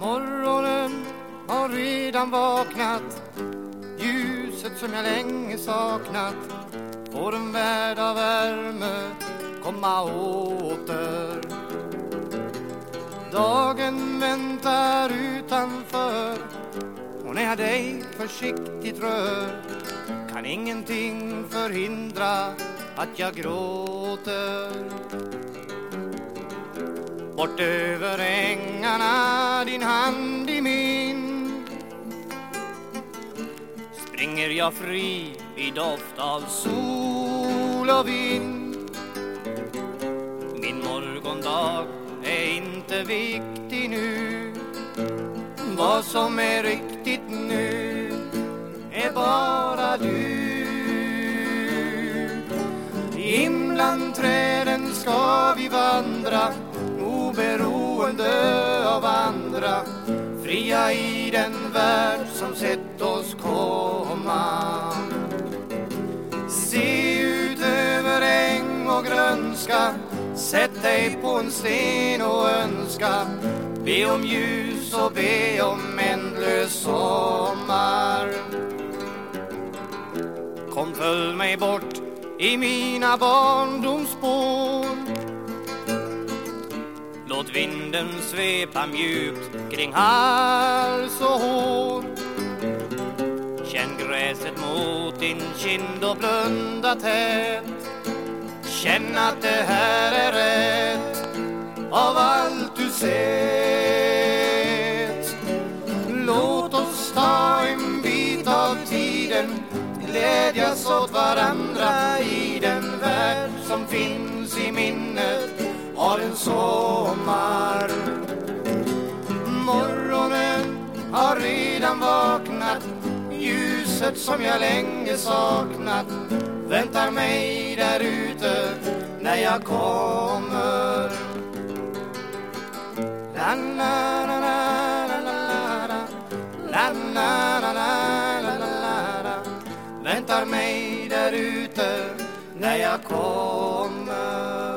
Morgonen har redan vaknat. Ljuset som jag länge saknat. Får en värld av värme komma åter. Dagen väntar utanför. Och när jag dig försiktigt rör kan ingenting förhindra att jag gråter. Bort över ängarna din hand i min. Springer jag fri i doft av sol och vind. Min morgondag är inte viktig nu. Vad som är riktigt nu är bara du. Inbland träden ska vi vandra dö av andra fria i den värld som sett oss komma. Se ut över äng och grönska Sätt dig på en sten och önska. Be om ljus och be om ändlös sommar. Kom följ mig bort i mina barndomsspår. Vinden svepa mjukt kring hals och hår. Känn gräset mot din kind och blunda tätt Känn att det här är rätt av allt du sett. Låt oss ta en bit av tiden glädjas åt varandra i den värld som finns i minnet av en sorg. Har redan vaknat Ljuset som jag länge saknat. Väntar mig där ute när jag kommer. La na, na, na, Väntar mig där ute när jag kommer.